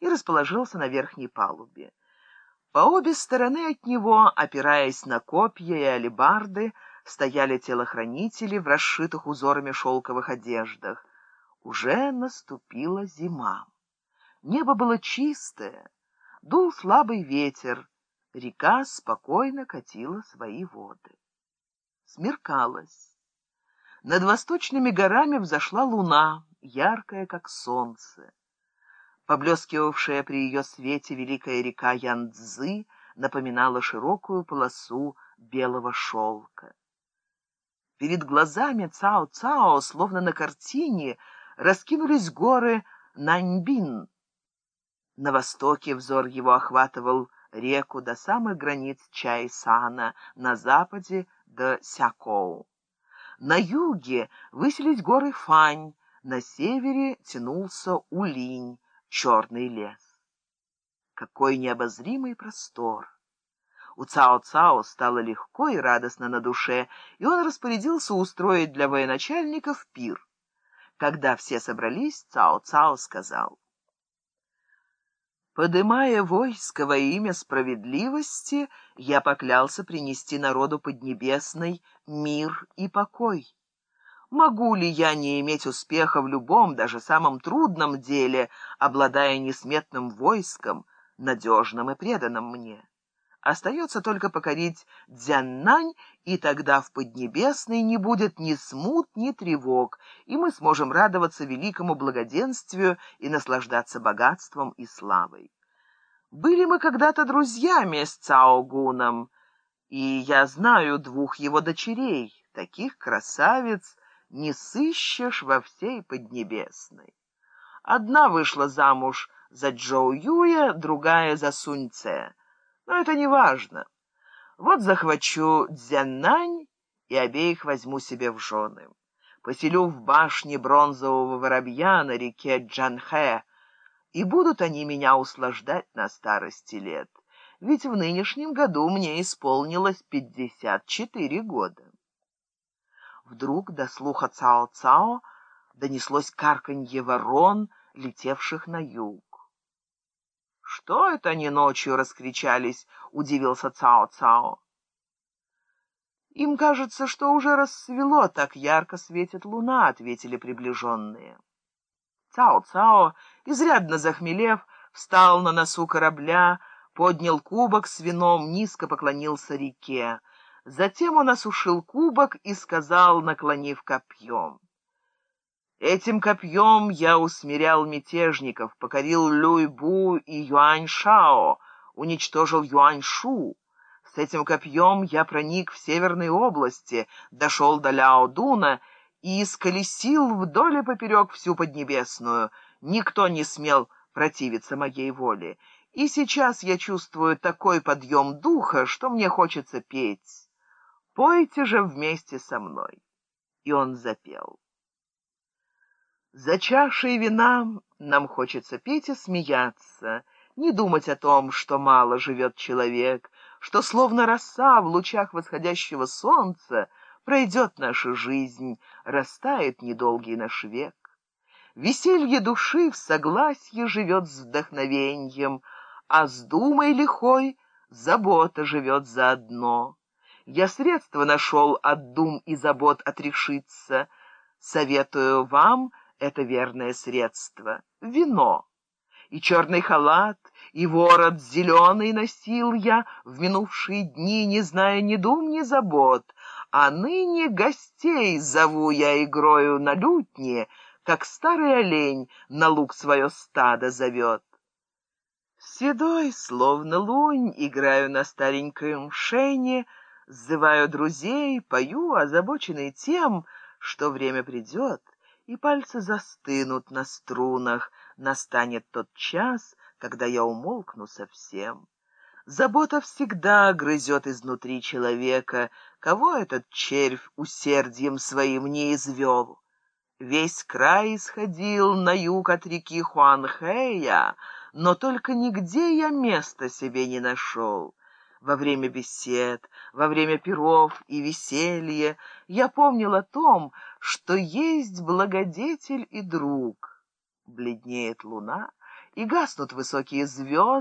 и расположился на верхней палубе. По обе стороны от него, опираясь на копья и алебарды, стояли телохранители в расшитых узорами шелковых одеждах. Уже наступила зима. Небо было чистое, дул слабый ветер, река спокойно катила свои воды. Смеркалось. Над восточными горами взошла луна, яркая, как солнце. Поблескивавшая при ее свете великая река Янцзы напоминала широкую полосу белого шелка. Перед глазами Цао-Цао, словно на картине, раскинулись горы Наньбин. На востоке взор его охватывал реку до самых границ Чайсана, на западе — до Сякоу. На юге высились горы Фань, на севере тянулся Улинь, черный лес. Какой необозримый простор! У Цао-Цао стало легко и радостно на душе, и он распорядился устроить для военачальников пир. Когда все собрались, Цао-Цао сказал, «Подымая войско во имя справедливости, я поклялся принести народу Поднебесной мир и покой». Могу ли я не иметь успеха в любом, даже самом трудном деле, обладая несметным войском, надежным и преданным мне? Остается только покорить Дзяннань, и тогда в Поднебесной не будет ни смут, ни тревог, и мы сможем радоваться великому благоденствию и наслаждаться богатством и славой. Были мы когда-то друзьями с Цаогуном, и я знаю двух его дочерей, таких красавиц, не сыщешь во всей Поднебесной. Одна вышла замуж за Джоу Юя, другая за Сунь Це. Но это не важно. Вот захвачу Дзяннань и обеих возьму себе в жены. Поселю в башне бронзового воробья на реке Джанхэ, и будут они меня услаждать на старости лет. Ведь в нынешнем году мне исполнилось пятьдесят четыре года. Вдруг до слуха Цао-Цао донеслось карканье ворон, летевших на юг. «Что это они ночью раскричались?» — удивился Цао-Цао. «Им кажется, что уже рассвело, так ярко светит луна», — ответили приближенные. Цао-Цао, изрядно захмелев, встал на носу корабля, поднял кубок с вином, низко поклонился реке. Затем он осушил кубок и сказал, наклонив копьем. Этим копьем я усмирял мятежников, покорил Люйбу и Юань-Шао, уничтожил Юань-Шу. С этим копьем я проник в северные области, дошел до Ляо-Дуна и исколесил вдоль и поперек всю Поднебесную. Никто не смел противиться моей воле. И сейчас я чувствую такой подъем духа, что мне хочется петь. Пойте же вместе со мной. И он запел. За чашей вина нам хочется петь и смеяться, не думать о том, что мало живет человек, что словно роса в лучах восходящего солнца пройдет наша жизнь, растает недолгий наш век. Веселье души в согласии живет с вдохновеньем, а с думой лихой забота живет заодно. Я средства нашел от дум и забот отрешиться. Советую вам это верное средство — вино. И черный халат, и ворот зеленый носил я в минувшие дни, не зная ни дум, ни забот. А ныне гостей зову я игрою на лютне, как старый олень на луг свое стадо зовет. Седой, словно лунь, играю на стареньком шене, Сзываю друзей, пою, озабоченный тем, что время придет, и пальцы застынут на струнах, настанет тот час, когда я умолкну совсем. Забота всегда грызет изнутри человека, кого этот червь усердием своим не извел. Весь край исходил на юг от реки Хуанхэя, но только нигде я места себе не нашел во время бесед, во время пиров и веселья, я помнил о том, что есть благодетель и друг. Бледнеет луна, и гаснут высокие звезды,